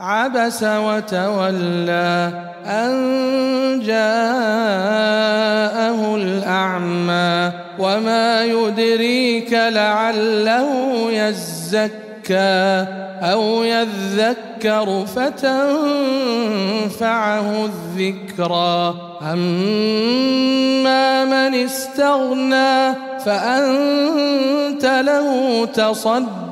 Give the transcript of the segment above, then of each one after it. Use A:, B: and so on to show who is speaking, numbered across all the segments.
A: عبس وتولى أن جاءه الأعمى وما يدريك لعله يزكى أو يذكر فتنفعه الذكرى أما من استغنى فأنت له تصدى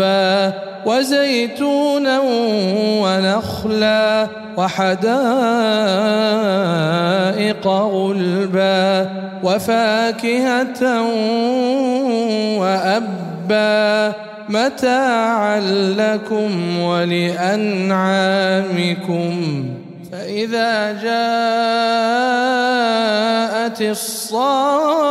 A: وقضبا وزيتونا ونخلا وحدائق غلبا وفاكهة وأبا متاعا لكم ولأنعامكم فإذا جاءت الصاخة